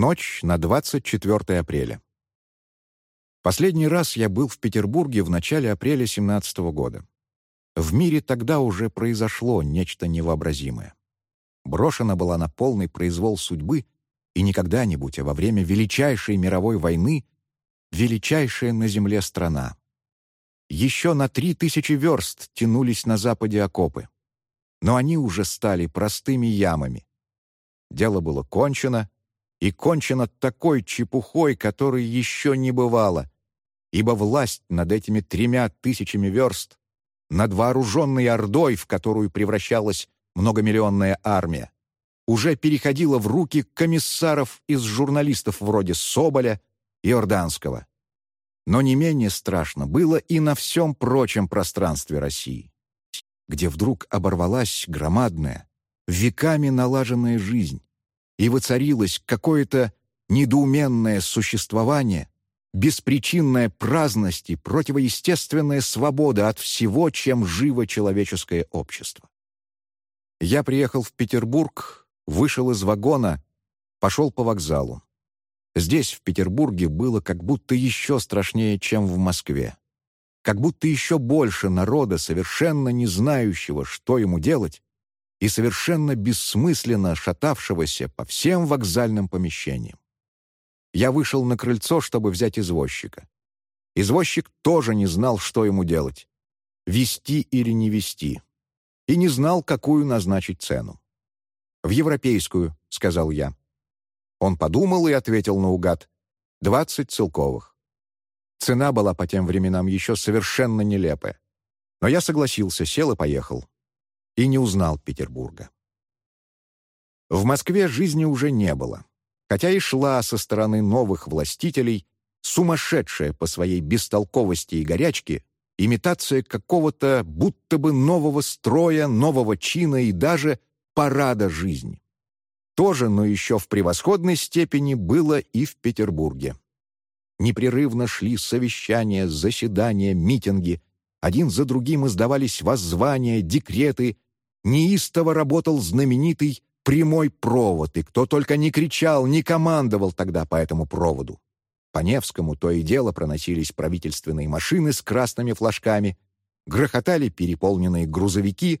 Ночь на 24 апреля. Последний раз я был в Петербурге в начале апреля 17 года. В мире тогда уже произошло нечто невообразимое. Брошена была на полный произвол судьбы и не когда-нибудь, а во время величайшей мировой войны величайшая на земле страна. Еще на три тысячи верст тянулись на западе окопы. Но они уже стали простыми ямами. Дело было кончено, и кончено такой чепухой, которой еще не бывало, ибо власть над этими тремя тысячами верст, над вооруженной ордой, в которую превращалась многомиллионная армия, уже переходила в руки комиссаров из журналистов вроде Соболя и Орданского. Но не менее страшно было и на всем прочем пространстве России, где вдруг оборвалась громадная, веками налаженная жизнь, и воцарилось какое-то недоуменное существование, беспричинная праздность и противоестественная свобода от всего, чем живо человеческое общество. Я приехал в Петербург, вышел из вагона, пошел по вокзалу. Здесь, в Петербурге, было как будто еще страшнее, чем в Москве. Как будто еще больше народа, совершенно не знающего, что ему делать, и совершенно бессмысленно шатавшегося по всем вокзальным помещениям. Я вышел на крыльцо, чтобы взять извозчика. Извозчик тоже не знал, что ему делать — вести или не вести, и не знал, какую назначить цену. «В европейскую», — сказал я. Он подумал и ответил наугад. «Двадцать целковых». Цена была по тем временам еще совершенно нелепая. Но я согласился, сел и поехал и не узнал Петербурга. В Москве жизни уже не было, хотя и шла со стороны новых властителей сумасшедшая по своей бестолковости и горячке имитация какого-то будто бы нового строя, нового чина и даже парада жизни. Тоже, но еще в превосходной степени было и в Петербурге. Непрерывно шли совещания, заседания, митинги. Один за другим издавались воззвания, декреты, неистово работал знаменитый прямой провод, и кто только не кричал, не командовал тогда по этому проводу. По Невскому то и дело проносились правительственные машины с красными флажками, грохотали переполненные грузовики,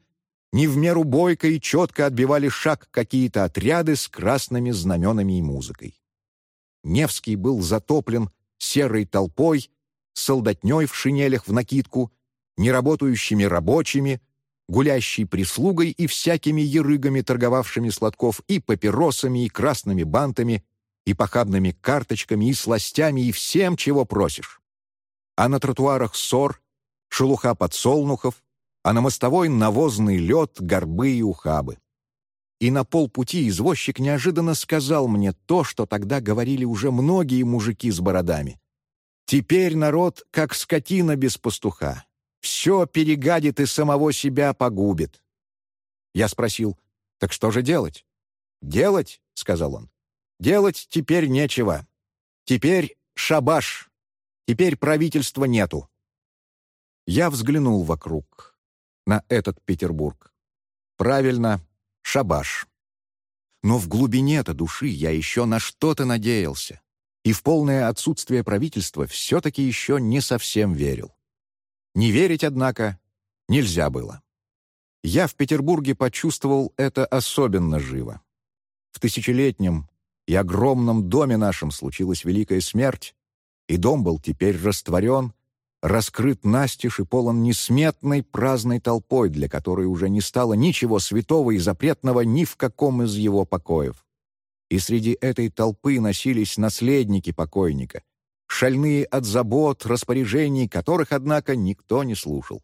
не в меру бойко и четко отбивали шаг какие-то отряды с красными знаменами и музыкой. Невский был затоплен серой толпой, солдатней в шинелях в накидку, неработающими рабочими, гулящей прислугой и всякими ерыгами, торговавшими сладков и папиросами, и красными бантами, и похабными карточками, и сластями, и всем, чего просишь. А на тротуарах ссор, шелуха подсолнухов, а на мостовой навозный лед, горбы и ухабы. И на полпути извозчик неожиданно сказал мне то, что тогда говорили уже многие мужики с бородами. «Теперь народ как скотина без пастуха все перегадит и самого себя погубит. Я спросил, так что же делать? «Делать», — сказал он, — «делать теперь нечего. Теперь шабаш. Теперь правительства нету». Я взглянул вокруг, на этот Петербург. Правильно, шабаш. Но в глубине-то души я еще на что-то надеялся, и в полное отсутствие правительства все-таки еще не совсем верил. Не верить, однако, нельзя было. Я в Петербурге почувствовал это особенно живо. В тысячелетнем и огромном доме нашем случилась великая смерть, и дом был теперь растворен, раскрыт настежь и полон несметной праздной толпой, для которой уже не стало ничего святого и запретного ни в каком из его покоев. И среди этой толпы носились наследники покойника, шальные от забот, распоряжений, которых, однако, никто не слушал.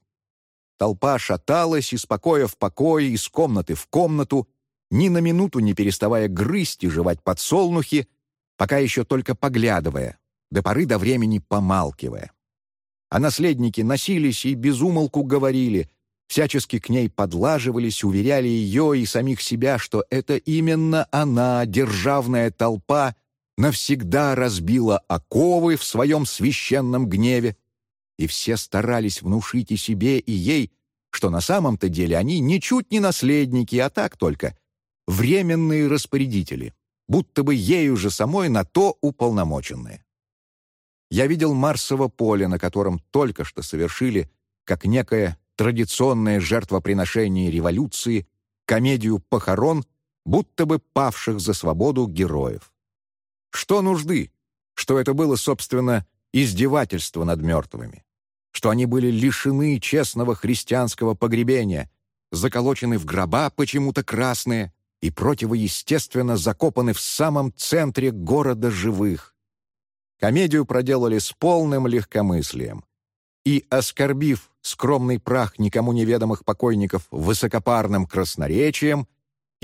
Толпа шаталась из покоя в покой, из комнаты в комнату, ни на минуту не переставая грызть и жевать подсолнухи, пока еще только поглядывая, до поры до времени помалкивая. А наследники носились и безумолку говорили, всячески к ней подлаживались, уверяли ее и самих себя, что это именно она, державная толпа, навсегда разбила оковы в своем священном гневе, и все старались внушить и себе, и ей, что на самом-то деле они ничуть не наследники, а так только временные распорядители, будто бы ею же самой на то уполномоченные. Я видел Марсово поле, на котором только что совершили, как некое традиционное жертвоприношение революции, комедию похорон, будто бы павших за свободу героев. Что нужды, что это было, собственно, издевательство над мертвыми, что они были лишены честного христианского погребения, заколочены в гроба почему-то красные и противоестественно закопаны в самом центре города живых. Комедию проделали с полным легкомыслием. И, оскорбив скромный прах никому неведомых покойников высокопарным красноречием,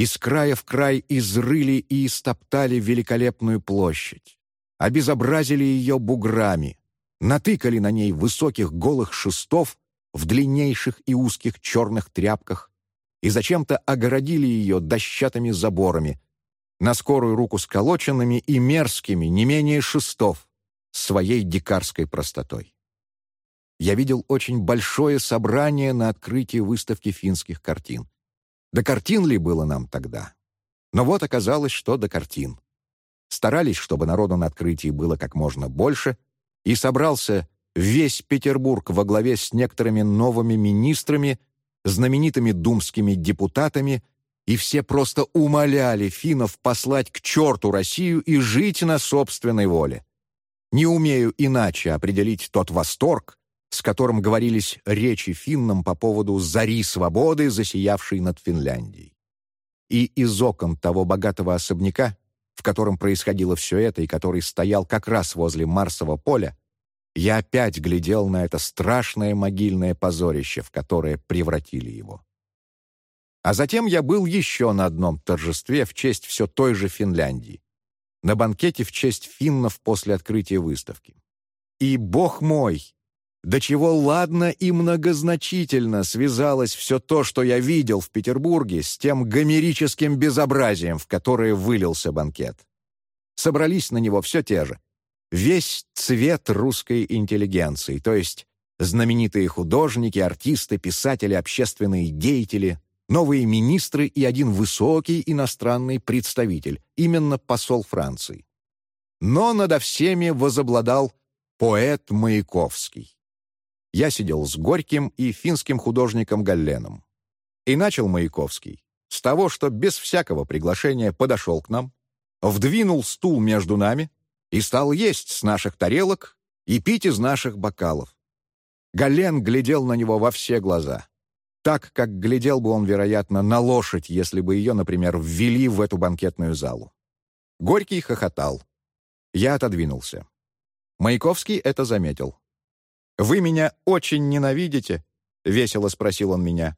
из края в край изрыли и истоптали великолепную площадь, обезобразили ее буграми, натыкали на ней высоких голых шестов в длиннейших и узких черных тряпках и зачем-то огородили ее дощатыми заборами, на скорую руку сколоченными и мерзкими, не менее шестов, своей дикарской простотой. Я видел очень большое собрание на открытии выставки финских картин. До картин ли было нам тогда? Но вот оказалось, что до картин. Старались, чтобы народу на открытии было как можно больше, и собрался весь Петербург во главе с некоторыми новыми министрами, знаменитыми думскими депутатами, и все просто умоляли финнов послать к черту Россию и жить на собственной воле. Не умею иначе определить тот восторг, с которым говорились речи финнам по поводу зари свободы, засиявшей над Финляндией. И из окон того богатого особняка, в котором происходило все это и который стоял как раз возле Марсового поля, я опять глядел на это страшное могильное позорище, в которое превратили его. А затем я был еще на одном торжестве в честь все той же Финляндии, на банкете в честь финнов после открытия выставки. И, бог мой, до чего ладно и многозначительно связалось все то, что я видел в Петербурге, с тем гомерическим безобразием, в которое вылился банкет. Собрались на него все те же — весь цвет русской интеллигенции, то есть знаменитые художники, артисты, писатели, общественные деятели, новые министры и один высокий иностранный представитель, именно посол Франции. Но надо всеми возобладал поэт Маяковский. Я сидел с Горьким и финским художником Галленом. И начал Маяковский с того, что без всякого приглашения подошел к нам, вдвинул стул между нами, и стал есть с наших тарелок и пить из наших бокалов. Гален глядел на него во все глаза. Так, как глядел бы он, вероятно, на лошадь, если бы ее, например, ввели в эту банкетную залу. Горький хохотал. Я отодвинулся. Маяковский это заметил. «Вы меня очень ненавидите?» — весело спросил он меня.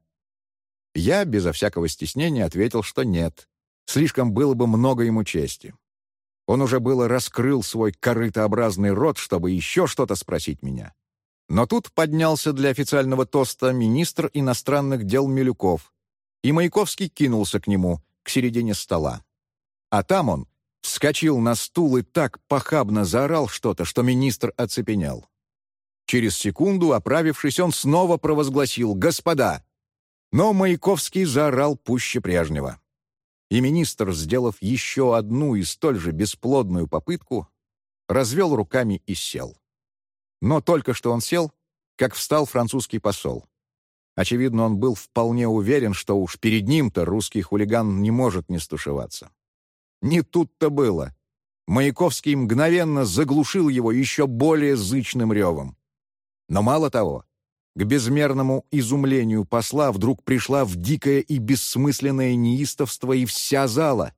Я, безо всякого стеснения, ответил, что нет. Слишком было бы много ему чести. Он уже было раскрыл свой корытообразный рот, чтобы еще что-то спросить меня. Но тут поднялся для официального тоста министр иностранных дел Милюков, и Маяковский кинулся к нему, к середине стола. А там он вскочил на стул и так похабно заорал что-то, что министр оцепенел. Через секунду, оправившись, он снова провозгласил «Господа!». Но Маяковский заорал пуще прежнего и министр, сделав еще одну и столь же бесплодную попытку, развел руками и сел. Но только что он сел, как встал французский посол. Очевидно, он был вполне уверен, что уж перед ним-то русский хулиган не может не стушеваться. Не тут-то было. Маяковский мгновенно заглушил его еще более зычным ревом. Но мало того, к безмерному изумлению посла вдруг пришла в дикое и бессмысленное неистовство и вся зала.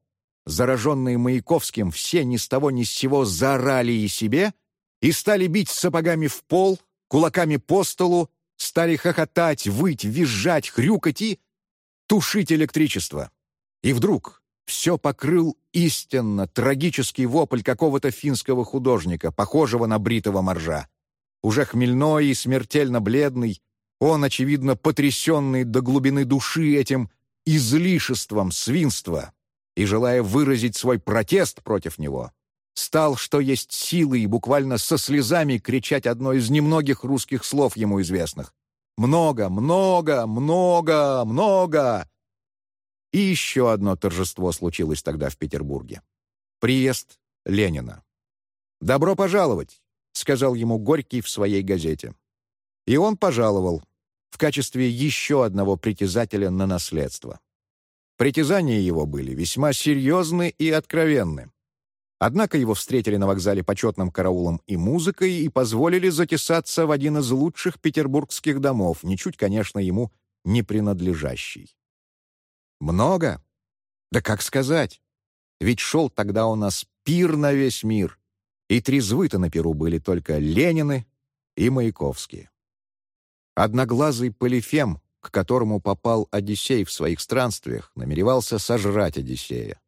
Зараженные Маяковским, все ни с того ни с сего заорали и себе и стали бить сапогами в пол, кулаками по столу, стали хохотать, выть, визжать, хрюкать и тушить электричество. И вдруг все покрыл истинно трагический вопль какого-то финского художника, похожего на бритого моржа. Уже хмельной и смертельно бледный, он, очевидно, потрясенный до глубины души этим излишеством свинства и, желая выразить свой протест против него, стал, что есть силы, и буквально со слезами кричать одно из немногих русских слов ему известных. «Много, много, много, много!» И еще одно торжество случилось тогда в Петербурге. Приезд Ленина. «Добро пожаловать», — сказал ему Горький в своей газете. И он пожаловал в качестве еще одного притязателя на наследство. Притязания его были весьма серьезны и откровенны. Однако его встретили на вокзале почетным караулом и музыкой и позволили затесаться в один из лучших петербургских домов, ничуть, конечно, ему не принадлежащий. Много? Да как сказать? Ведь шел тогда у нас пир на весь мир, и трезвы-то на пиру были только Ленины и Маяковские. Одноглазый Полифем, к которому попал Одиссей в своих странствиях, намеревался сожрать Одиссея.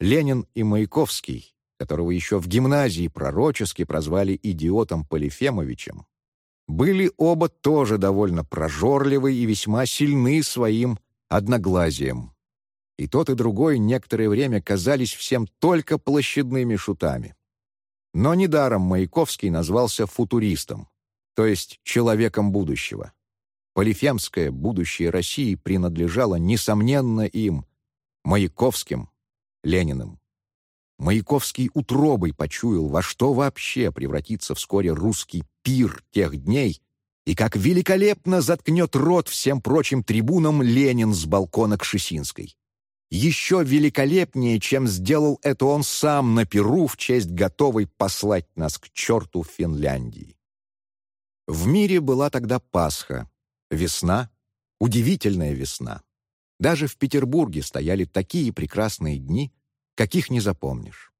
Ленин и Маяковский, которого еще в гимназии пророчески прозвали идиотом Полифемовичем, были оба тоже довольно прожорливы и весьма сильны своим одноглазием. И тот, и другой некоторое время казались всем только площадными шутами. Но недаром Маяковский назвался футуристом, то есть человеком будущего. Полифемское будущее России принадлежало, несомненно, им, Маяковским, Лениным. Маяковский утробой почуял, во что вообще превратится вскоре русский пир тех дней, и как великолепно заткнет рот всем прочим трибунам Ленин с балкона Кшесинской. Еще великолепнее, чем сделал это он сам на Перу в честь готовой послать нас к черту Финляндии. В мире была тогда Пасха, весна, удивительная весна. Даже в Петербурге стояли такие прекрасные дни, каких не запомнишь.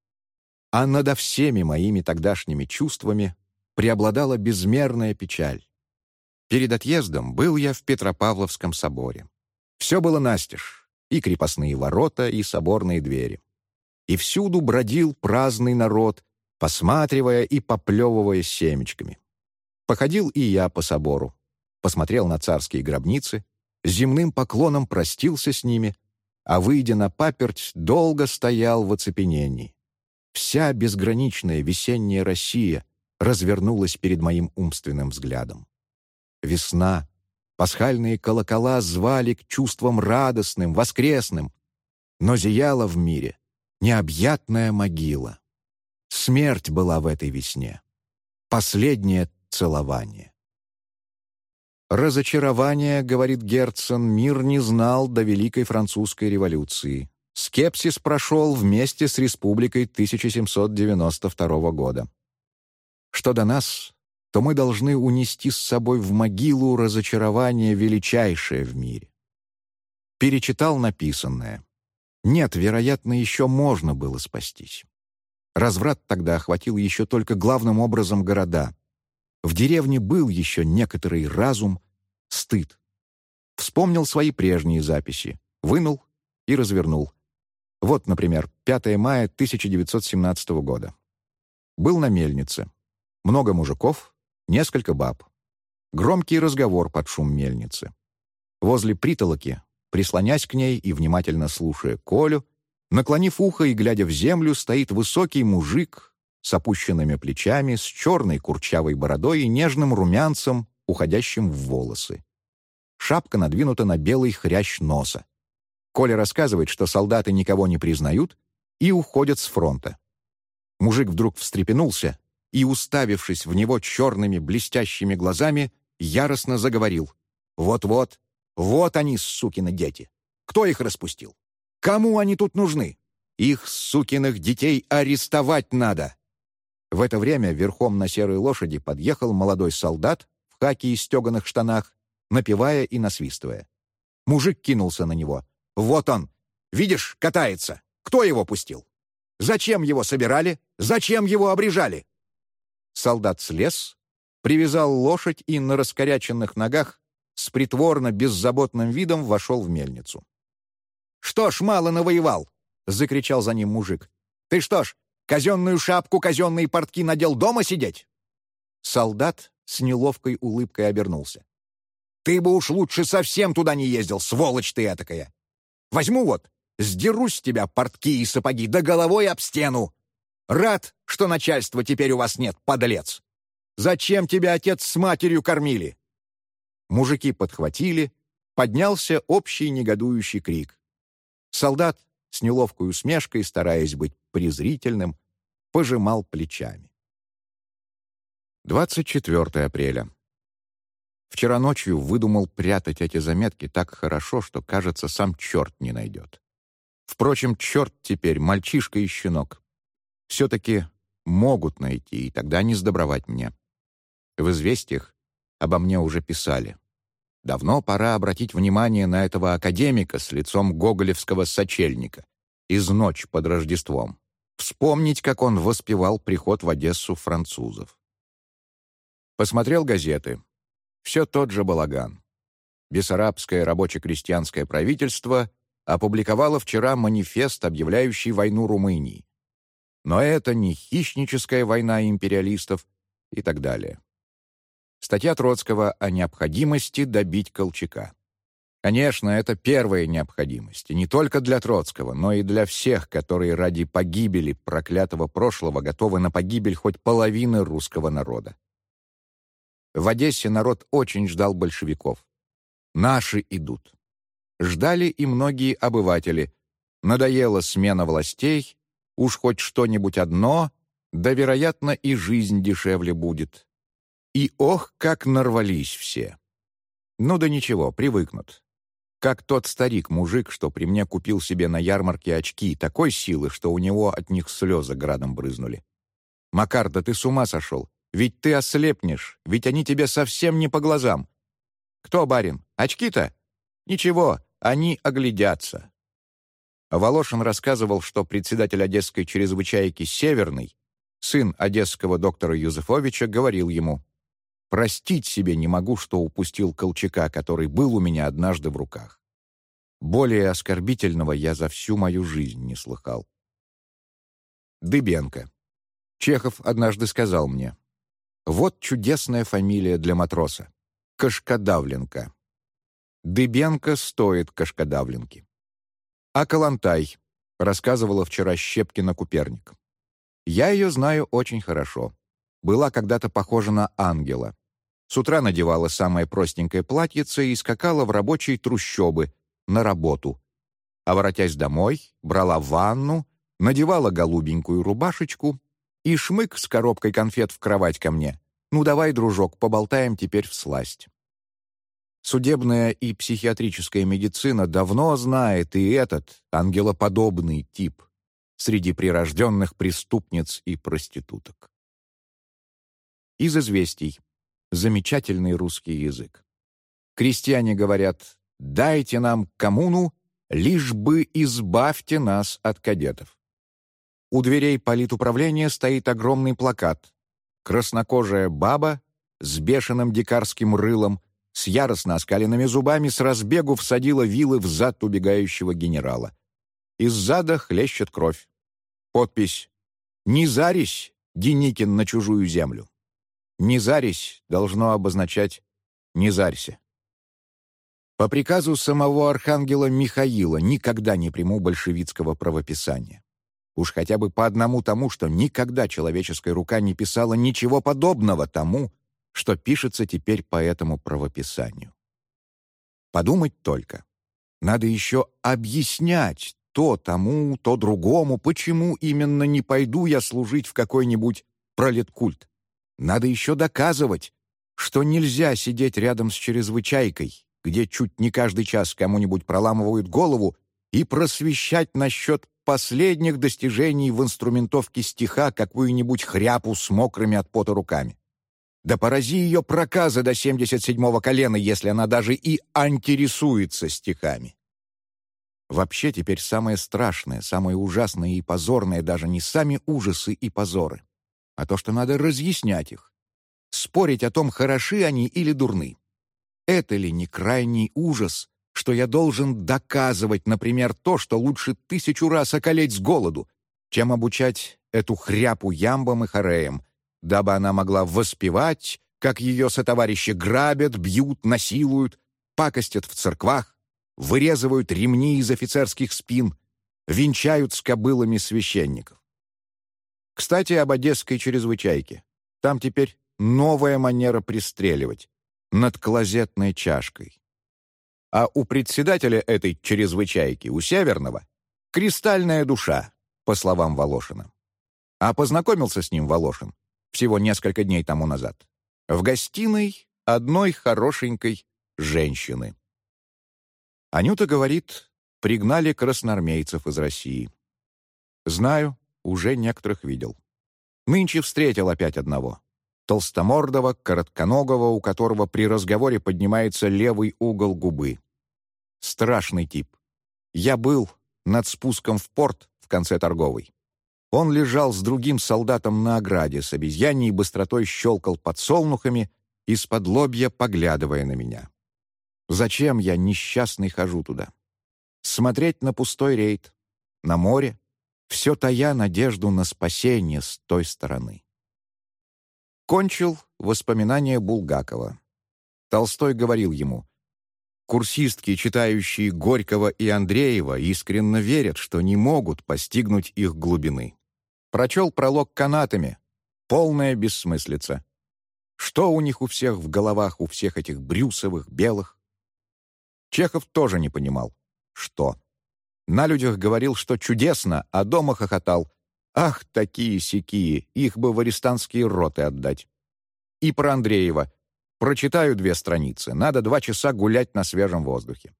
А надо всеми моими тогдашними чувствами преобладала безмерная печаль. Перед отъездом был я в Петропавловском соборе. Все было настежь, и крепостные ворота, и соборные двери. И всюду бродил праздный народ, посматривая и поплевывая семечками. Походил и я по собору, посмотрел на царские гробницы, земным поклоном простился с ними, а, выйдя на паперть, долго стоял в оцепенении. Вся безграничная весенняя Россия развернулась перед моим умственным взглядом. Весна, пасхальные колокола звали к чувствам радостным, воскресным, но зияла в мире необъятная могила. Смерть была в этой весне. Последнее целование. «Разочарование, — говорит Герцен, — мир не знал до Великой Французской революции. Скепсис прошел вместе с Республикой 1792 года. Что до нас, то мы должны унести с собой в могилу разочарование величайшее в мире. Перечитал написанное. Нет, вероятно, еще можно было спастись. Разврат тогда охватил еще только главным образом города. В деревне был еще некоторый разум, стыд. Вспомнил свои прежние записи, вынул и развернул. Вот, например, 5 мая 1917 года. Был на мельнице. Много мужиков, несколько баб. Громкий разговор под шум мельницы. Возле притолоки, прислонясь к ней и внимательно слушая Колю, наклонив ухо и глядя в землю, стоит высокий мужик с опущенными плечами, с черной курчавой бородой и нежным румянцем, уходящим в волосы. Шапка надвинута на белый хрящ носа. Коля рассказывает, что солдаты никого не признают и уходят с фронта. Мужик вдруг встрепенулся и, уставившись в него черными блестящими глазами, яростно заговорил. «Вот-вот, вот они, сукины дети! Кто их распустил? Кому они тут нужны? Их, сукиных детей, арестовать надо!» В это время верхом на серой лошади подъехал молодой солдат в хаке и стеганых штанах, напевая и насвистывая. Мужик кинулся на него. «Вот он! Видишь, катается! Кто его пустил? Зачем его собирали? Зачем его обрежали?» Солдат слез, привязал лошадь и на раскоряченных ногах с притворно беззаботным видом вошел в мельницу. «Что ж, мало навоевал!» — закричал за ним мужик. «Ты что ж, Казенную шапку, казенные портки надел дома сидеть?» Солдат с неловкой улыбкой обернулся. «Ты бы уж лучше совсем туда не ездил, сволочь ты этакая! Возьму вот, сдеру с тебя портки и сапоги, да головой об стену! Рад, что начальства теперь у вас нет, подлец! Зачем тебя отец с матерью кормили?» Мужики подхватили, поднялся общий негодующий крик. Солдат с неловкой усмешкой, стараясь быть презрительным, пожимал плечами. 24 апреля. Вчера ночью выдумал прятать эти заметки так хорошо, что, кажется, сам черт не найдет. Впрочем, черт теперь мальчишка и щенок. Все-таки могут найти, и тогда не сдобровать мне. В известиях обо мне уже писали. Давно пора обратить внимание на этого академика с лицом гоголевского сочельника из «Ночь под Рождеством». Вспомнить, как он воспевал приход в Одессу французов. Посмотрел газеты. Все тот же балаган. Бессарабское рабоче-крестьянское правительство опубликовало вчера манифест, объявляющий войну Румынии. Но это не хищническая война империалистов и так далее. Статья Троцкого о необходимости добить Колчака. Конечно, это первая необходимость, и не только для Троцкого, но и для всех, которые ради погибели проклятого прошлого готовы на погибель хоть половины русского народа. В Одессе народ очень ждал большевиков. Наши идут. Ждали и многие обыватели. Надоела смена властей, уж хоть что-нибудь одно, да, вероятно, и жизнь дешевле будет. И ох, как нарвались все. Ну да ничего, привыкнут. Как тот старик-мужик, что при мне купил себе на ярмарке очки такой силы, что у него от них слезы градом брызнули. «Макар, да ты с ума сошел! Ведь ты ослепнешь, ведь они тебе совсем не по глазам!» «Кто, барин? Очки-то?» «Ничего, они оглядятся». Волошин рассказывал, что председатель одесской чрезвычайки «Северный», сын одесского доктора Юзефовича, говорил ему, Простить себе не могу, что упустил Колчака, который был у меня однажды в руках. Более оскорбительного я за всю мою жизнь не слыхал. Дыбенко. Чехов однажды сказал мне, «Вот чудесная фамилия для матроса. Кашкадавленко. Дыбенко стоит Кашкадавленки». А Калантай рассказывала вчера Щепкина Куперник. Я ее знаю очень хорошо. Была когда-то похожа на ангела. С утра надевала самое простенькое платьице и скакала в рабочие трущобы, на работу. А воротясь домой, брала ванну, надевала голубенькую рубашечку и шмык с коробкой конфет в кровать ко мне. «Ну давай, дружок, поболтаем теперь в сласть». Судебная и психиатрическая медицина давно знает и этот ангелоподобный тип среди прирожденных преступниц и проституток. Из известий замечательный русский язык. Крестьяне говорят «дайте нам коммуну, лишь бы избавьте нас от кадетов». У дверей политуправления стоит огромный плакат. Краснокожая баба с бешеным дикарским рылом, с яростно оскаленными зубами с разбегу всадила вилы в зад убегающего генерала. Из зада хлещет кровь. Подпись «Не зарись, Деникин, на чужую землю». «Не зарись» должно обозначать «не зарься». По приказу самого архангела Михаила никогда не приму большевистского правописания. Уж хотя бы по одному тому, что никогда человеческая рука не писала ничего подобного тому, что пишется теперь по этому правописанию. Подумать только. Надо еще объяснять то тому, то другому, почему именно не пойду я служить в какой-нибудь пролеткульт. Надо еще доказывать, что нельзя сидеть рядом с чрезвычайкой, где чуть не каждый час кому-нибудь проламывают голову, и просвещать насчет последних достижений в инструментовке стиха какую-нибудь хряпу с мокрыми от пота руками. Да порази ее проказа до 77-го колена, если она даже и антирисуется стихами. Вообще теперь самое страшное, самое ужасное и позорное даже не сами ужасы и позоры, а то, что надо разъяснять их. Спорить о том, хороши они или дурны. Это ли не крайний ужас, что я должен доказывать, например, то, что лучше тысячу раз околеть с голоду, чем обучать эту хряпу ямбам и хореям, дабы она могла воспевать, как ее сотоварищи грабят, бьют, насилуют, пакостят в церквах, вырезывают ремни из офицерских спин, венчают с кобылами священников. Кстати, об одесской чрезвычайке. Там теперь новая манера пристреливать над клозетной чашкой. А у председателя этой чрезвычайки, у Северного, Кристальная душа, по словам Волошина. А познакомился с ним Волошин всего несколько дней тому назад в гостиной одной хорошенькой женщины. Анюта говорит, пригнали красноармейцев из России. Знаю, уже некоторых видел. Нынче встретил опять одного. Толстомордого, коротконогого, у которого при разговоре поднимается левый угол губы. Страшный тип. Я был над спуском в порт в конце торговой. Он лежал с другим солдатом на ограде, с обезьяньей быстротой щелкал подсолнухами, из-под лобья поглядывая на меня. Зачем я, несчастный, хожу туда? Смотреть на пустой рейд, на море, все тая надежду на спасение с той стороны. Кончил воспоминания Булгакова. Толстой говорил ему, Курсистки, читающие Горького и Андреева, искренне верят, что не могут постигнуть их глубины. Прочел пролог канатами. Полная бессмыслица. Что у них у всех в головах, у всех этих брюсовых, белых? Чехов тоже не понимал. Что? На людях говорил, что чудесно, а дома хохотал. Ах, такие-сякие, их бы в арестантские роты отдать. И про Андреева. Прочитаю две страницы, надо два часа гулять на свежем воздухе.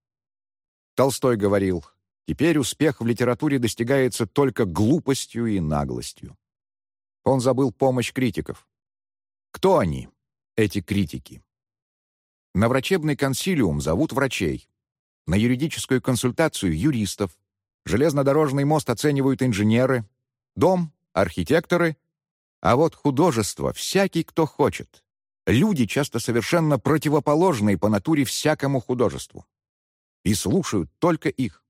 Толстой говорил, теперь успех в литературе достигается только глупостью и наглостью. Он забыл помощь критиков. Кто они, эти критики? На врачебный консилиум зовут врачей, на юридическую консультацию — юристов, железнодорожный мост оценивают инженеры, дом — архитекторы, а вот художество — всякий, кто хочет. Люди часто совершенно противоположные по натуре всякому художеству. И слушают только их.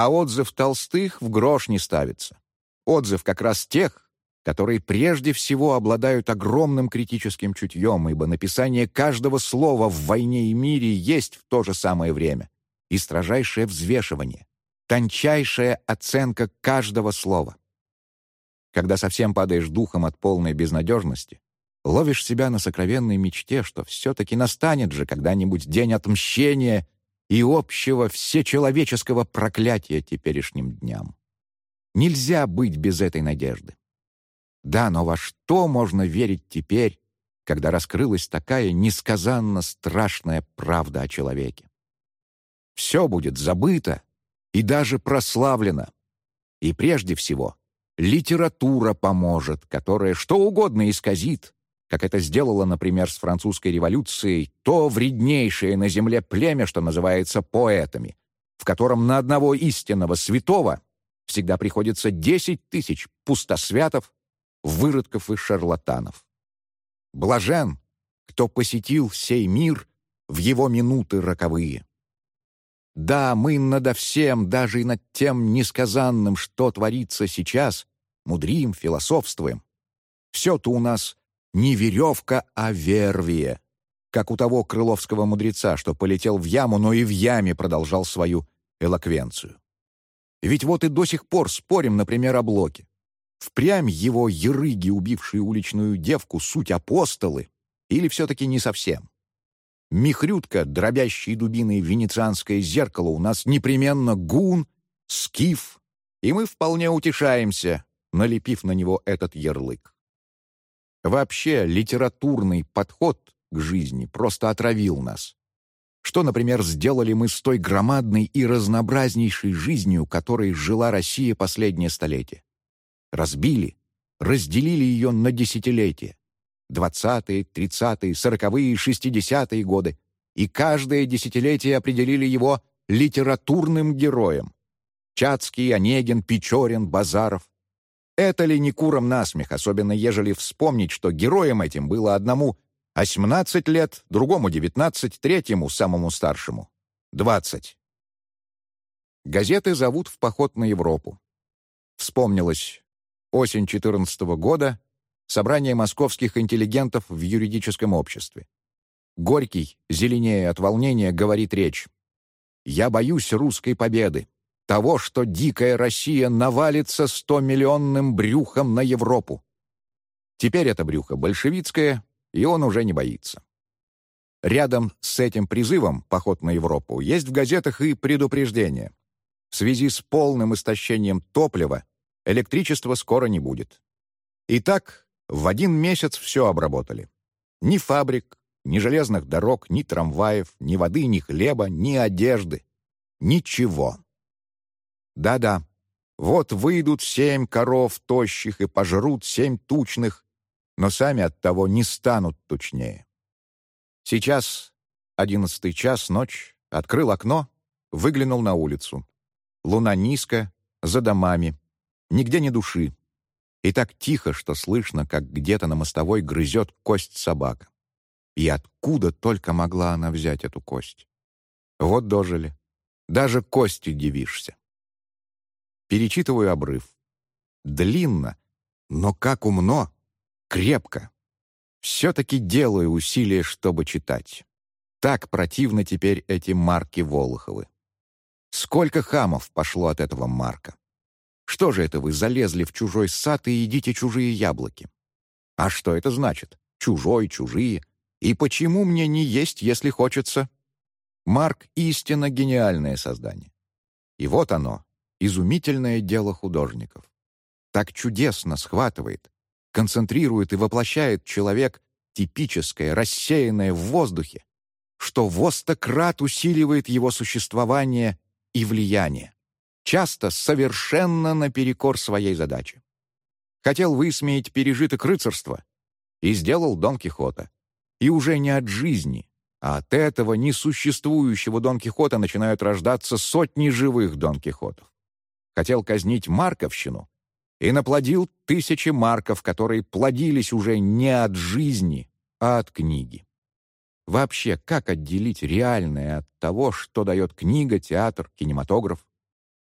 А отзыв толстых в грош не ставится. Отзыв как раз тех, которые прежде всего обладают огромным критическим чутьем, ибо написание каждого слова в «Войне и мире» есть в то же самое время и строжайшее взвешивание, тончайшая оценка каждого слова. Когда совсем падаешь духом от полной безнадежности, ловишь себя на сокровенной мечте, что все-таки настанет же когда-нибудь день отмщения и общего всечеловеческого проклятия теперешним дням. Нельзя быть без этой надежды. Да, но во что можно верить теперь, когда раскрылась такая несказанно страшная правда о человеке? Все будет забыто и даже прославлено. И прежде всего, литература поможет, которая что угодно исказит, как это сделало, например, с французской революцией, то вреднейшее на земле племя, что называется поэтами, в котором на одного истинного святого всегда приходится десять тысяч пустосвятов, выродков и шарлатанов. Блажен, кто посетил сей мир в его минуты роковые. Да, мы надо всем, даже и над тем несказанным, что творится сейчас, мудрим, философствуем. Все-то у нас не веревка, а вервие. Как у того крыловского мудреца, что полетел в яму, но и в яме продолжал свою элоквенцию. Ведь вот и до сих пор спорим, например, о Блоке. Впрямь его ерыги, убившие уличную девку, суть апостолы, или все-таки не совсем? Михрютка, дробящий дубиной венецианское зеркало, у нас непременно гун, скиф, и мы вполне утешаемся, налепив на него этот ярлык. Вообще, литературный подход к жизни просто отравил нас. Что, например, сделали мы с той громадной и разнообразнейшей жизнью, которой жила Россия последнее столетие? Разбили, разделили ее на десятилетия. Двадцатые, тридцатые, сороковые, шестидесятые годы. И каждое десятилетие определили его литературным героем. Чацкий, Онегин, Печорин, Базаров. Это ли не куром насмех, особенно ежели вспомнить, что героем этим было одному 18 лет, другому 19, третьему, самому старшему, 20. Газеты зовут в поход на Европу. Вспомнилось осень 14 -го года, собрание московских интеллигентов в юридическом обществе. Горький, зеленее от волнения, говорит речь. «Я боюсь русской победы того, что дикая Россия навалится стомиллионным брюхом на Европу. Теперь это брюхо большевистское, и он уже не боится. Рядом с этим призывом «Поход на Европу» есть в газетах и предупреждение. В связи с полным истощением топлива электричества скоро не будет. Итак, в один месяц все обработали. Ни фабрик, ни железных дорог, ни трамваев, ни воды, ни хлеба, ни одежды. Ничего. Да-да, вот выйдут семь коров тощих и пожрут семь тучных, но сами от того не станут тучнее. Сейчас, одиннадцатый час, ночь, открыл окно, выглянул на улицу. Луна низко, за домами, нигде ни души. И так тихо, что слышно, как где-то на мостовой грызет кость собака. И откуда только могла она взять эту кость? Вот дожили. Даже костью дивишься. Перечитываю обрыв. Длинно, но как умно, крепко. Все-таки делаю усилия, чтобы читать. Так противно теперь эти марки Волоховы. Сколько хамов пошло от этого марка. Что же это вы залезли в чужой сад и едите чужие яблоки? А что это значит? Чужой, чужие. И почему мне не есть, если хочется? Марк — истинно гениальное создание. И вот оно, изумительное дело художников. Так чудесно схватывает, концентрирует и воплощает человек типическое, рассеянное в воздухе, что в остократ усиливает его существование и влияние, часто совершенно наперекор своей задаче. Хотел высмеять пережиток рыцарства и сделал Дон Кихота. И уже не от жизни, а от этого несуществующего Дон Кихота начинают рождаться сотни живых Дон Кихотов. Хотел казнить Марковщину и наплодил тысячи марков, которые плодились уже не от жизни, а от книги. Вообще, как отделить реальное от того, что дает книга, театр, кинематограф?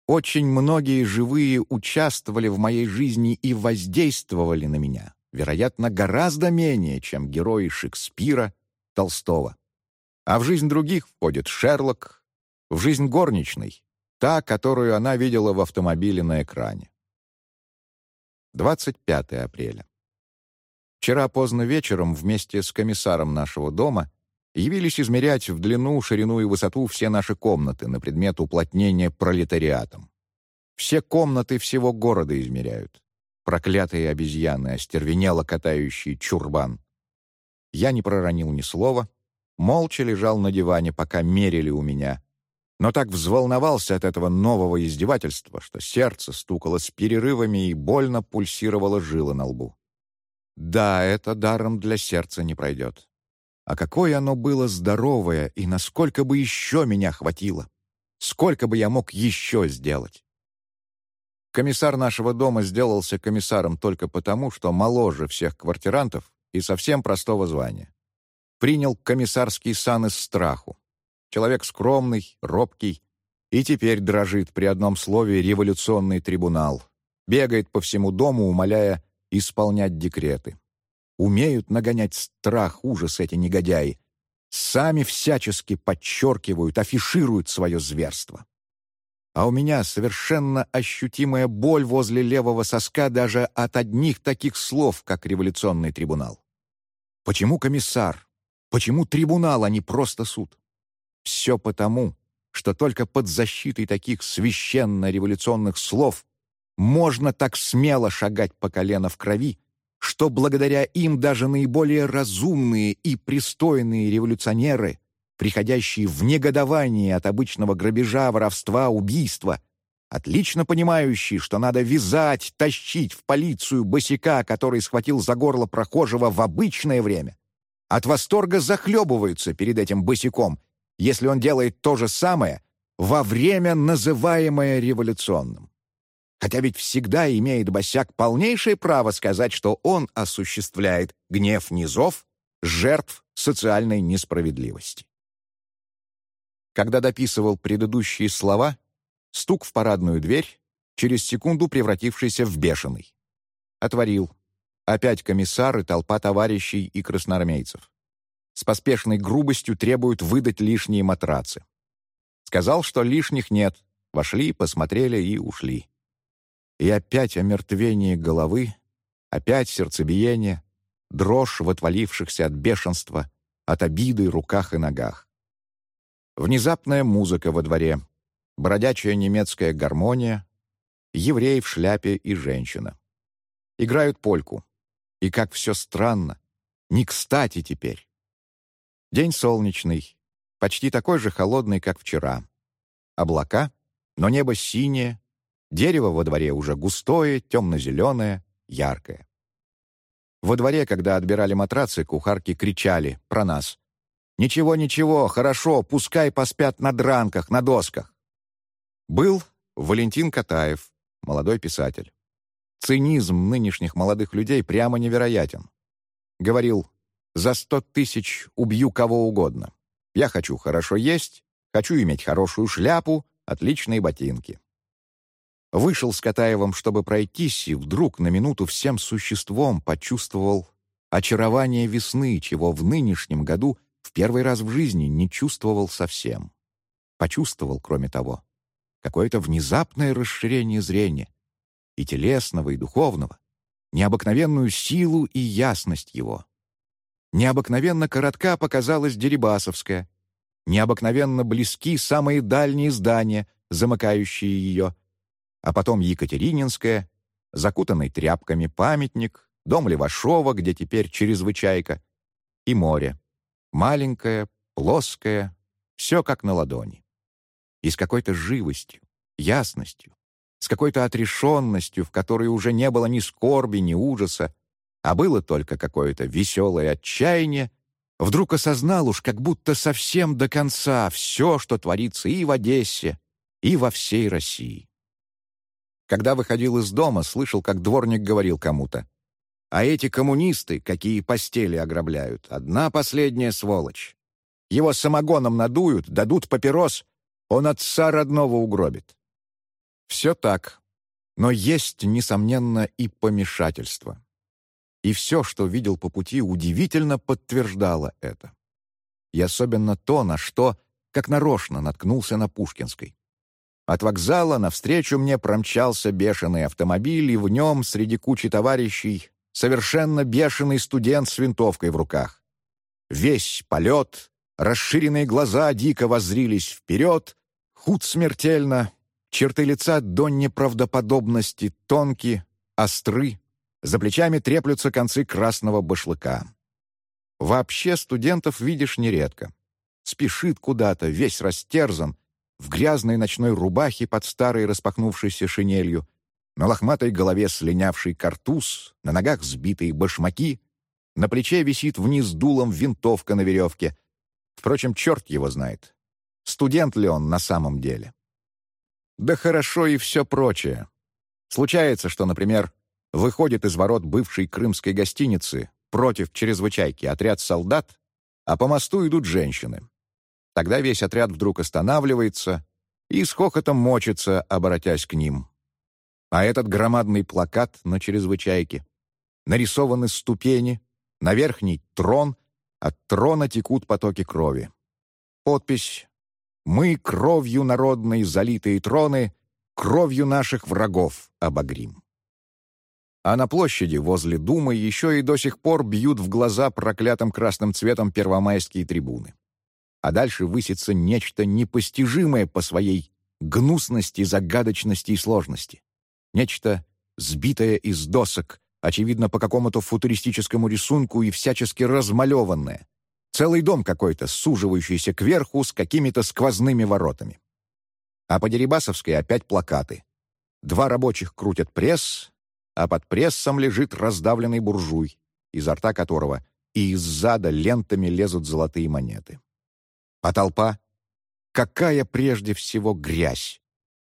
Очень многие живые участвовали в моей жизни и воздействовали на меня вероятно, гораздо менее, чем герои Шекспира, Толстого. А в жизнь других входит Шерлок, в жизнь горничной, та, которую она видела в автомобиле на экране. 25 апреля. Вчера поздно вечером вместе с комиссаром нашего дома явились измерять в длину, ширину и высоту все наши комнаты на предмет уплотнения пролетариатом. Все комнаты всего города измеряют проклятые обезьяны, остервенело катающие чурбан. Я не проронил ни слова, молча лежал на диване, пока мерили у меня, но так взволновался от этого нового издевательства, что сердце стукало с перерывами и больно пульсировало жила на лбу. Да, это даром для сердца не пройдет. А какое оно было здоровое, и насколько бы еще меня хватило! Сколько бы я мог еще сделать! Комиссар нашего дома сделался комиссаром только потому, что моложе всех квартирантов и совсем простого звания. Принял комиссарский сан из страху. Человек скромный, робкий, и теперь дрожит при одном слове «революционный трибунал». Бегает по всему дому, умоляя исполнять декреты. Умеют нагонять страх, ужас эти негодяи. Сами всячески подчеркивают, афишируют свое зверство а у меня совершенно ощутимая боль возле левого соска даже от одних таких слов, как революционный трибунал. Почему комиссар? Почему трибунал, а не просто суд? Все потому, что только под защитой таких священно-революционных слов можно так смело шагать по колено в крови, что благодаря им даже наиболее разумные и пристойные революционеры приходящие в негодование от обычного грабежа, воровства, убийства, отлично понимающие, что надо вязать, тащить в полицию босика, который схватил за горло прохожего в обычное время, от восторга захлебываются перед этим босиком, если он делает то же самое во время, называемое революционным. Хотя ведь всегда имеет босяк полнейшее право сказать, что он осуществляет гнев низов, жертв социальной несправедливости. Когда дописывал предыдущие слова, стук в парадную дверь, через секунду превратившийся в бешеный. Отворил. Опять комиссар и толпа товарищей и красноармейцев. С поспешной грубостью требуют выдать лишние матрацы. Сказал, что лишних нет. Вошли, посмотрели и ушли. И опять омертвение головы, опять сердцебиение, дрожь в отвалившихся от бешенства, от обиды руках и ногах. Внезапная музыка во дворе. бродячая немецкая гармония, еврей в шляпе и женщина. Играют польку. И как все странно. Не кстати теперь. День солнечный, почти такой же холодный, как вчера. Облака, но небо синее, дерево во дворе уже густое, темно-зеленое, яркое. Во дворе, когда отбирали матрацы, кухарки кричали про нас. «Ничего, ничего, хорошо, пускай поспят на дранках, на досках». Был Валентин Катаев, молодой писатель. Цинизм нынешних молодых людей прямо невероятен. Говорил, за сто тысяч убью кого угодно. Я хочу хорошо есть, хочу иметь хорошую шляпу, отличные ботинки. Вышел с Катаевым, чтобы пройтись, и вдруг на минуту всем существом почувствовал очарование весны, чего в нынешнем году в первый раз в жизни не чувствовал совсем. Почувствовал, кроме того, какое-то внезапное расширение зрения, и телесного, и духовного, необыкновенную силу и ясность его. Необыкновенно коротка показалась Дерибасовская, необыкновенно близки самые дальние здания, замыкающие ее, а потом Екатерининская, закутанный тряпками памятник, дом Левашова, где теперь чрезвычайка, и море. Маленькое, плоское, все как на ладони. И с какой-то живостью, ясностью, с какой-то отрешенностью, в которой уже не было ни скорби, ни ужаса, а было только какое-то веселое отчаяние, вдруг осознал уж как будто совсем до конца все, что творится и в Одессе, и во всей России. Когда выходил из дома, слышал, как дворник говорил кому-то. «А эти коммунисты, какие постели ограбляют, одна последняя сволочь. Его самогоном надуют, дадут папирос, он отца родного угробит». Все так, но есть, несомненно, и помешательство. И все, что видел по пути, удивительно подтверждало это. И особенно то, на что, как нарочно, наткнулся на Пушкинской. От вокзала навстречу мне промчался бешеный автомобиль, и в нем, среди кучи товарищей, совершенно бешеный студент с винтовкой в руках. Весь полет, расширенные глаза дико воззрились вперед, худ смертельно, черты лица до неправдоподобности тонкие, остры, за плечами треплются концы красного башлыка. Вообще студентов видишь нередко. Спешит куда-то, весь растерзан, в грязной ночной рубахе под старой распахнувшейся шинелью, на лохматой голове слинявший картуз, на ногах сбитые башмаки, на плече висит вниз дулом винтовка на веревке. Впрочем, черт его знает. Студент ли он на самом деле? Да хорошо и все прочее. Случается, что, например, выходит из ворот бывшей крымской гостиницы против чрезвычайки отряд солдат, а по мосту идут женщины. Тогда весь отряд вдруг останавливается и с хохотом мочится, обратясь к ним. А этот громадный плакат на чрезвычайке. Нарисованы ступени, на верхний — трон, от трона текут потоки крови. Подпись «Мы кровью народной залитые троны, кровью наших врагов обогрим». А на площади возле Думы еще и до сих пор бьют в глаза проклятым красным цветом первомайские трибуны а дальше высится нечто непостижимое по своей гнусности, загадочности и сложности. Нечто сбитое из досок, очевидно, по какому-то футуристическому рисунку и всячески размалеванное. Целый дом какой-то, суживающийся кверху с какими-то сквозными воротами. А по Дерибасовской опять плакаты. Два рабочих крутят пресс, а под прессом лежит раздавленный буржуй, изо рта которого и из зада лентами лезут золотые монеты. А толпа? Какая прежде всего грязь!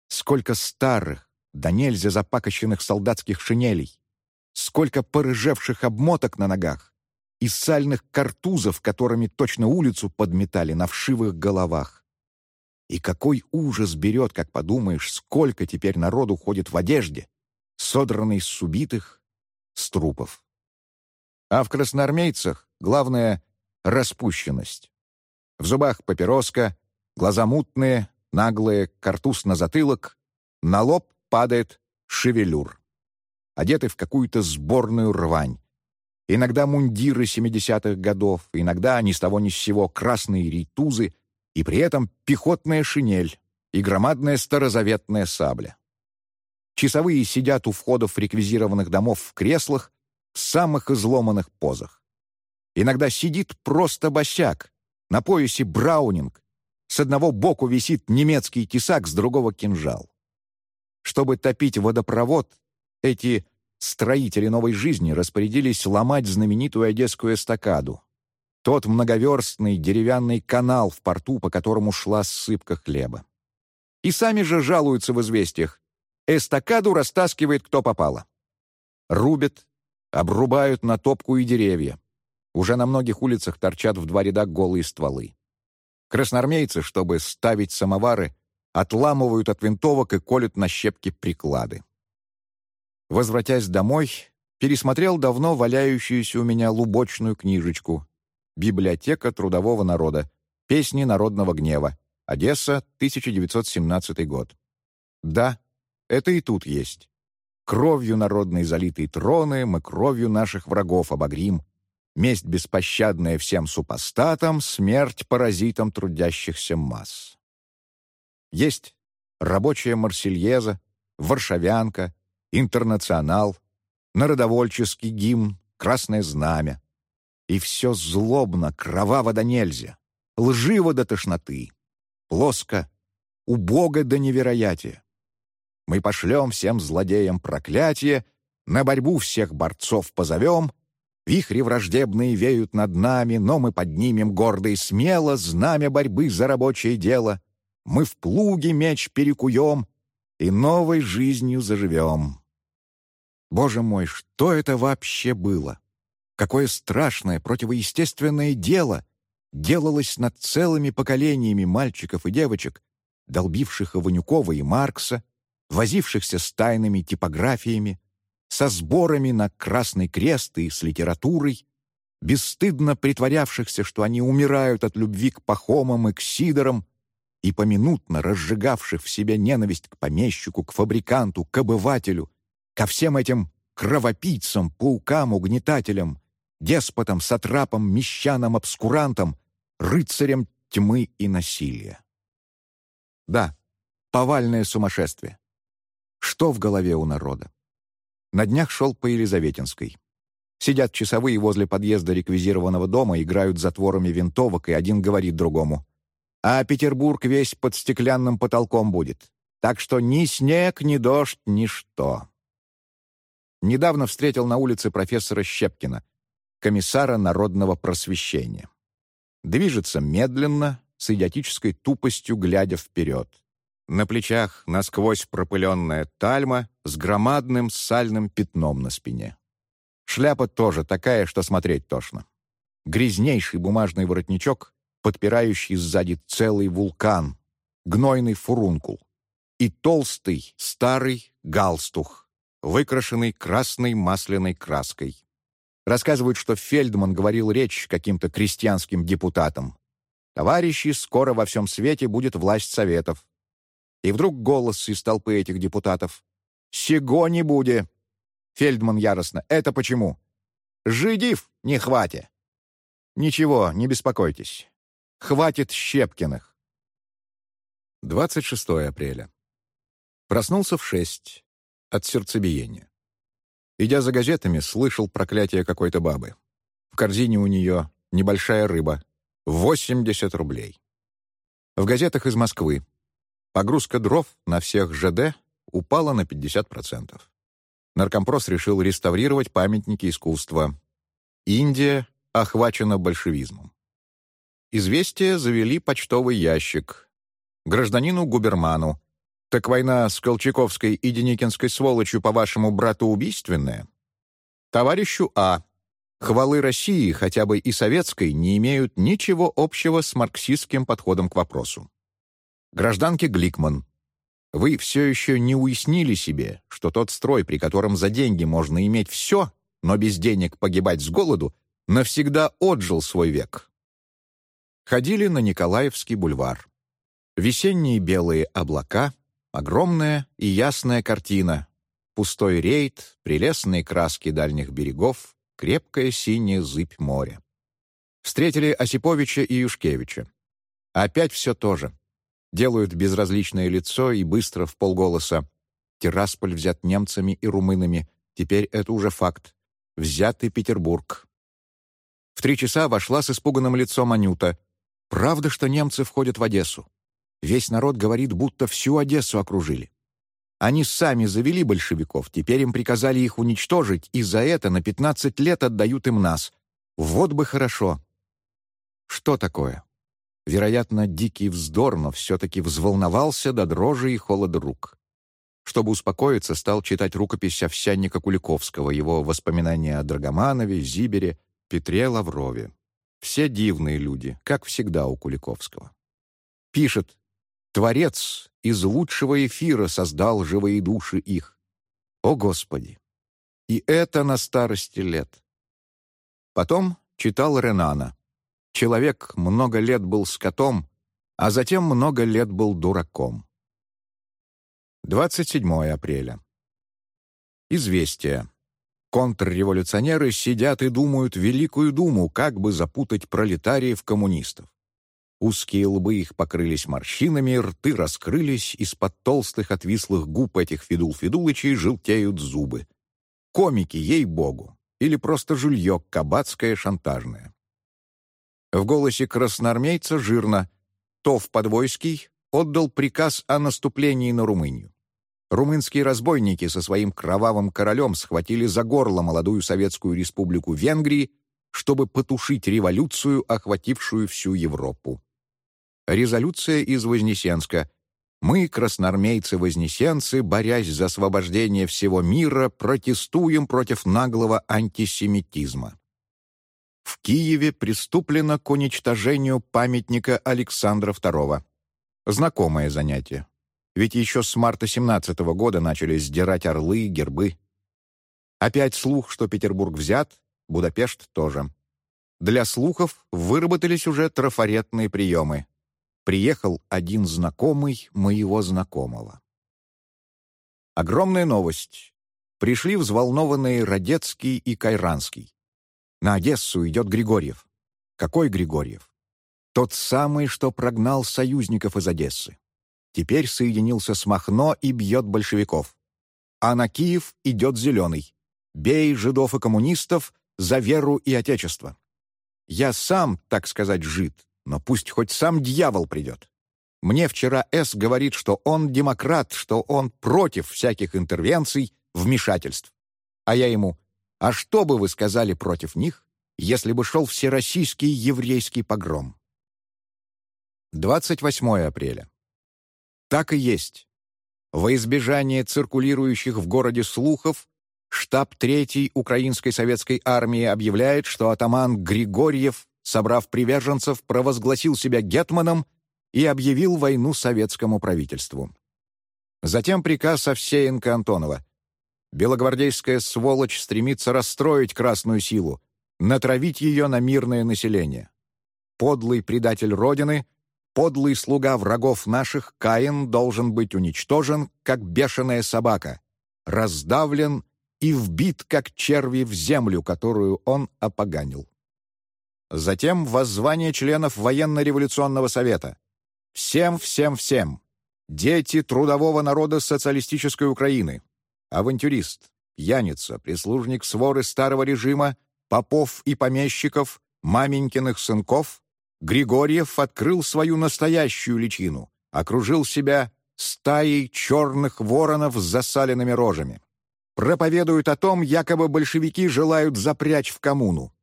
Сколько старых, да нельзя запакощенных солдатских шинелей! Сколько порыжевших обмоток на ногах! И сальных картузов, которыми точно улицу подметали на вшивых головах! И какой ужас берет, как подумаешь, сколько теперь народу ходит в одежде, содранной с убитых, с трупов. А в красноармейцах главное — распущенность. В зубах папироска, глаза мутные, наглые, картуз на затылок, на лоб падает шевелюр. Одеты в какую-то сборную рвань. Иногда мундиры 70-х годов, иногда ни с того ни с сего красные рейтузы, и при этом пехотная шинель, и громадная старозаветная сабля. Часовые сидят у входов реквизированных домов в креслах в самых изломанных позах. Иногда сидит просто босяк, на поясе браунинг, с одного боку висит немецкий тесак, с другого — кинжал. Чтобы топить водопровод, эти строители новой жизни распорядились ломать знаменитую одесскую эстакаду. Тот многоверстный деревянный канал в порту, по которому шла ссыпка хлеба. И сами же жалуются в известиях. Эстакаду растаскивает кто попало. Рубят, обрубают на топку и деревья. Уже на многих улицах торчат в два ряда голые стволы. Красноармейцы, чтобы ставить самовары, отламывают от винтовок и колют на щепки приклады. Возвратясь домой, пересмотрел давно валяющуюся у меня лубочную книжечку «Библиотека трудового народа. Песни народного гнева. Одесса, 1917 год». Да, это и тут есть. Кровью народной залитые троны мы кровью наших врагов обогрим. Месть беспощадная всем супостатам, смерть паразитам трудящихся масс. Есть рабочая Марсельеза, Варшавянка, Интернационал, Народовольческий гимн, Красное знамя. И все злобно, кроваво до нельзя, лживо до тошноты, плоско, убого до невероятия. Мы пошлем всем злодеям проклятие, на борьбу всех борцов позовем, вихри враждебные веют над нами, но мы поднимем гордо и смело знамя борьбы за рабочее дело. Мы в плуге меч перекуем и новой жизнью заживем. Боже мой, что это вообще было? Какое страшное, противоестественное дело делалось над целыми поколениями мальчиков и девочек, долбивших Иванюкова и Маркса, возившихся с тайными типографиями, со сборами на Красный Крест и с литературой, бесстыдно притворявшихся, что они умирают от любви к Пахомам и к Сидорам, и поминутно разжигавших в себе ненависть к помещику, к фабриканту, к обывателю, ко всем этим кровопийцам, паукам, угнетателям, деспотам, сатрапам, мещанам, обскурантам, рыцарям тьмы и насилия. Да, повальное сумасшествие. Что в голове у народа? На днях шел по Елизаветинской. Сидят часовые возле подъезда реквизированного дома, играют затворами винтовок, и один говорит другому. «А Петербург весь под стеклянным потолком будет. Так что ни снег, ни дождь, ни что. Недавно встретил на улице профессора Щепкина, комиссара народного просвещения. Движется медленно, с идиотической тупостью глядя вперед. На плечах насквозь пропыленная тальма с громадным сальным пятном на спине. Шляпа тоже такая, что смотреть тошно. Грязнейший бумажный воротничок, подпирающий сзади целый вулкан, гнойный фурункул и толстый старый галстух, выкрашенный красной масляной краской. Рассказывают, что Фельдман говорил речь каким-то крестьянским депутатам. «Товарищи, скоро во всем свете будет власть советов». И вдруг голос из толпы этих депутатов. «Сего не буде!» Фельдман яростно. «Это почему?» «Жидив не хватит!» «Ничего, не беспокойтесь. Хватит Щепкиных». 26 апреля. Проснулся в шесть от сердцебиения. Идя за газетами, слышал проклятие какой-то бабы. В корзине у нее небольшая рыба. 80 рублей. В газетах из Москвы. Погрузка дров на всех ЖД упала на 50%. Наркомпрос решил реставрировать памятники искусства. Индия охвачена большевизмом. Известия завели почтовый ящик. Гражданину Губерману так война с Колчаковской и Деникинской сволочью, по-вашему, брату убийственная? Товарищу А. Хвалы России, хотя бы и советской, не имеют ничего общего с марксистским подходом к вопросу. Гражданке Гликман. Вы все еще не уяснили себе, что тот строй, при котором за деньги можно иметь все, но без денег погибать с голоду, навсегда отжил свой век. Ходили на Николаевский бульвар. Весенние белые облака, Огромная и ясная картина. Пустой рейд, прелестные краски дальних берегов, крепкая синяя зыбь моря. Встретили Осиповича и Юшкевича. Опять все то же. Делают безразличное лицо и быстро в полголоса. Тирасполь взят немцами и румынами. Теперь это уже факт. Взятый Петербург. В три часа вошла с испуганным лицом Анюта. «Правда, что немцы входят в Одессу? Весь народ говорит, будто всю Одессу окружили. Они сами завели большевиков, теперь им приказали их уничтожить, и за это на 15 лет отдают им нас. Вот бы хорошо. Что такое? Вероятно, дикий вздор, но все-таки взволновался до дрожи и холода рук. Чтобы успокоиться, стал читать рукопись овсянника Куликовского, его воспоминания о Драгоманове, Зибере, Петре Лаврове. Все дивные люди, как всегда у Куликовского. Пишет, Творец из лучшего эфира создал живые души их. О, Господи! И это на старости лет. Потом читал Ренана. Человек много лет был скотом, а затем много лет был дураком. 27 апреля. Известие. Контрреволюционеры сидят и думают Великую Думу, как бы запутать пролетариев-коммунистов. Узкие лбы их покрылись морщинами, рты раскрылись, из-под толстых отвислых губ этих Федул-Федулычей желтеют зубы. Комики, ей-богу, или просто жулье кабацкое шантажное. В голосе красноармейца жирно «Тов Подвойский отдал приказ о наступлении на Румынию. Румынские разбойники со своим кровавым королем схватили за горло молодую Советскую Республику Венгрии, чтобы потушить революцию, охватившую всю Европу. Резолюция из Вознесенска. Мы, красноармейцы-вознесенцы, борясь за освобождение всего мира, протестуем против наглого антисемитизма. Киеве приступлено к уничтожению памятника Александра II. Знакомое занятие. Ведь еще с марта 17 -го года начали сдирать орлы, гербы. Опять слух, что Петербург взят, Будапешт тоже. Для слухов выработались уже трафаретные приемы приехал один знакомый моего знакомого. Огромная новость. Пришли взволнованные Родецкий и Кайранский. На Одессу идет Григорьев. Какой Григорьев? Тот самый, что прогнал союзников из Одессы. Теперь соединился с Махно и бьет большевиков. А на Киев идет Зеленый. Бей жидов и коммунистов за веру и отечество. Я сам, так сказать, жид, но пусть хоть сам дьявол придет. Мне вчера С. говорит, что он демократ, что он против всяких интервенций, вмешательств. А я ему, а что бы вы сказали против них, если бы шел всероссийский еврейский погром? 28 апреля. Так и есть. Во избежание циркулирующих в городе слухов, штаб 3-й Украинской советской армии объявляет, что атаман Григорьев собрав приверженцев, провозгласил себя гетманом и объявил войну советскому правительству. Затем приказ Овсеенко Антонова. Белогвардейская сволочь стремится расстроить Красную силу, натравить ее на мирное население. Подлый предатель Родины, подлый слуга врагов наших, Каин должен быть уничтожен, как бешеная собака, раздавлен и вбит, как черви, в землю, которую он опоганил. Затем воззвание членов Военно-революционного совета. Всем, всем, всем. Дети трудового народа социалистической Украины. Авантюрист, пьяница, прислужник своры старого режима, попов и помещиков, маменькиных сынков, Григорьев открыл свою настоящую личину, окружил себя стаей черных воронов с засаленными рожами. Проповедует о том, якобы большевики желают запрячь в коммуну.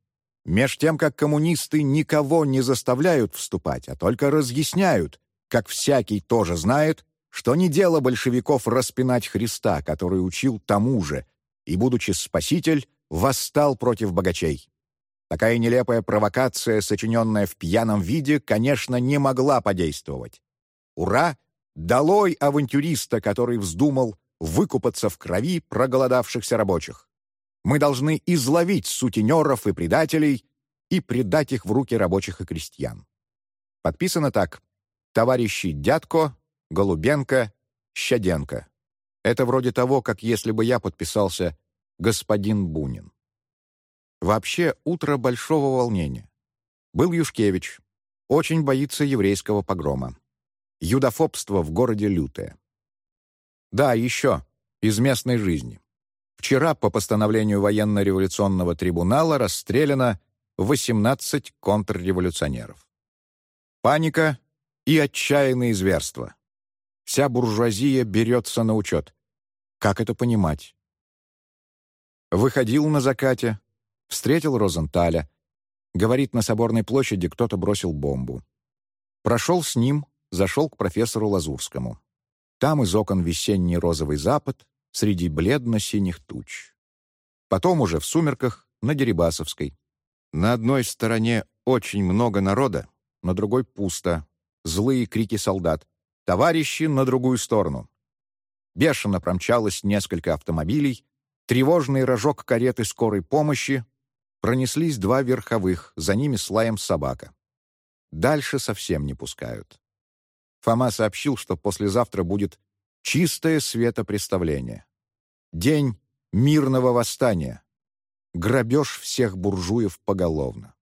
Меж тем, как коммунисты никого не заставляют вступать, а только разъясняют, как всякий тоже знает, что не дело большевиков распинать Христа, который учил тому же, и, будучи спаситель, восстал против богачей. Такая нелепая провокация, сочиненная в пьяном виде, конечно, не могла подействовать. Ура! Долой авантюриста, который вздумал выкупаться в крови проголодавшихся рабочих. Мы должны изловить сутенеров и предателей и предать их в руки рабочих и крестьян. Подписано так. Товарищи Дядко, Голубенко, Щаденко. Это вроде того, как если бы я подписался «Господин Бунин». Вообще, утро большого волнения. Был Юшкевич. Очень боится еврейского погрома. Юдофобство в городе лютое. Да, еще, из местной жизни. Вчера по постановлению военно-революционного трибунала расстреляно 18 контрреволюционеров. Паника и отчаянные зверства. Вся буржуазия берется на учет. Как это понимать? Выходил на закате, встретил Розенталя. Говорит, на Соборной площади кто-то бросил бомбу. Прошел с ним, зашел к профессору Лазурскому. Там из окон весенний розовый запад среди бледно-синих туч. Потом уже в сумерках на Дерибасовской. На одной стороне очень много народа, на другой пусто. Злые крики солдат. «Товарищи, на другую сторону!» Бешено промчалось несколько автомобилей, тревожный рожок кареты скорой помощи, пронеслись два верховых, за ними с лаем собака. Дальше совсем не пускают. Фома сообщил, что послезавтра будет чистое светопреставление. День мирного восстания. Грабеж всех буржуев поголовно.